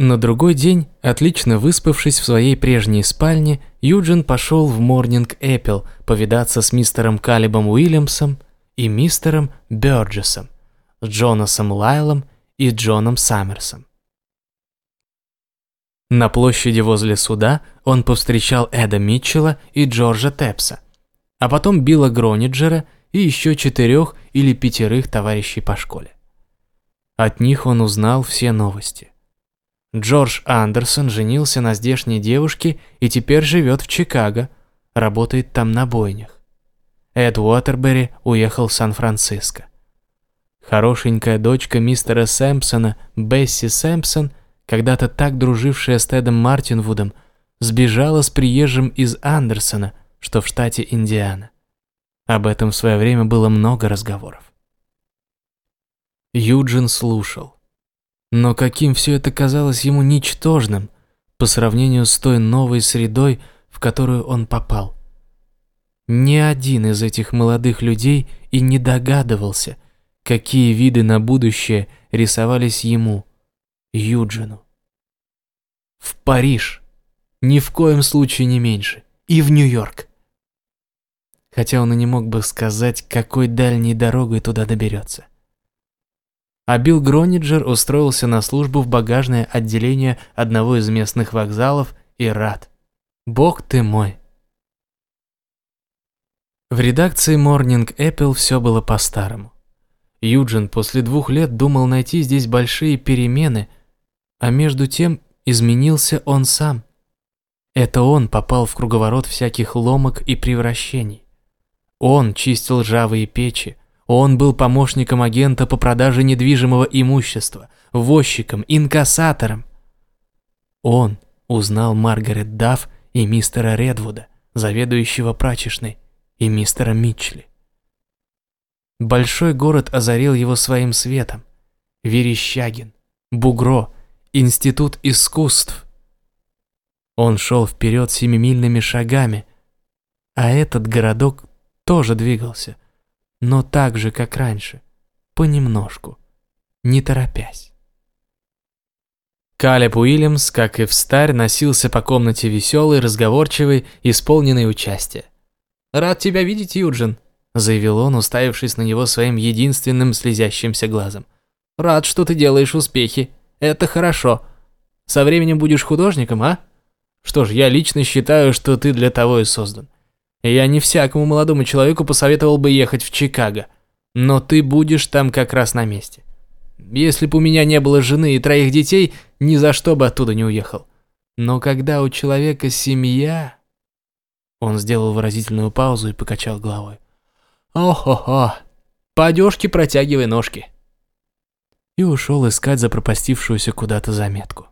На другой день, отлично выспавшись в своей прежней спальне, Юджин пошел в Морнинг Эппел повидаться с мистером Калибом Уильямсом и мистером Бёрджесом, Джонасом Лайлом и Джоном Саммерсом. На площади возле суда он повстречал Эда Митчелла и Джорджа Тепса, а потом Билла Грониджера и еще четырех или пятерых товарищей по школе. От них он узнал все новости – Джордж Андерсон женился на здешней девушке и теперь живет в Чикаго, работает там на бойнях. Эд Уотербери уехал в Сан-Франциско. Хорошенькая дочка мистера Сэмпсона, Бесси Сэмпсон, когда-то так дружившая с Тедом Мартинвудом, сбежала с приезжим из Андерсона, что в штате Индиана. Об этом в свое время было много разговоров. Юджин слушал. Но каким все это казалось ему ничтожным по сравнению с той новой средой, в которую он попал. Ни один из этих молодых людей и не догадывался, какие виды на будущее рисовались ему, Юджину. В Париж. Ни в коем случае не меньше. И в Нью-Йорк. Хотя он и не мог бы сказать, какой дальней дорогой туда доберется а Билл Грониджер устроился на службу в багажное отделение одного из местных вокзалов и рад. Бог ты мой. В редакции Morning Apple все было по-старому. Юджин после двух лет думал найти здесь большие перемены, а между тем изменился он сам. Это он попал в круговорот всяких ломок и превращений. Он чистил ржавые печи, он был помощником агента по продаже недвижимого имущества, возчиком, инкассатором. Он узнал Маргарет Дафф и мистера Редвуда, заведующего прачечной, и мистера Митчли. Большой город озарил его своим светом. Верещагин, Бугро, Институт искусств. Он шел вперед семимильными шагами, а этот городок тоже двигался – но так же, как раньше, понемножку, не торопясь. Калеб Уильямс, как и в старь, носился по комнате веселый, разговорчивый, исполненный участия. «Рад тебя видеть, Юджин», — заявил он, уставившись на него своим единственным слезящимся глазом. «Рад, что ты делаешь успехи. Это хорошо. Со временем будешь художником, а? Что ж, я лично считаю, что ты для того и создан. Я не всякому молодому человеку посоветовал бы ехать в Чикаго, но ты будешь там как раз на месте. Если бы у меня не было жены и троих детей, ни за что бы оттуда не уехал. Но когда у человека семья... Он сделал выразительную паузу и покачал головой. «Ох-хо-хо, по протягивай ножки». И ушел искать запропастившуюся куда-то заметку.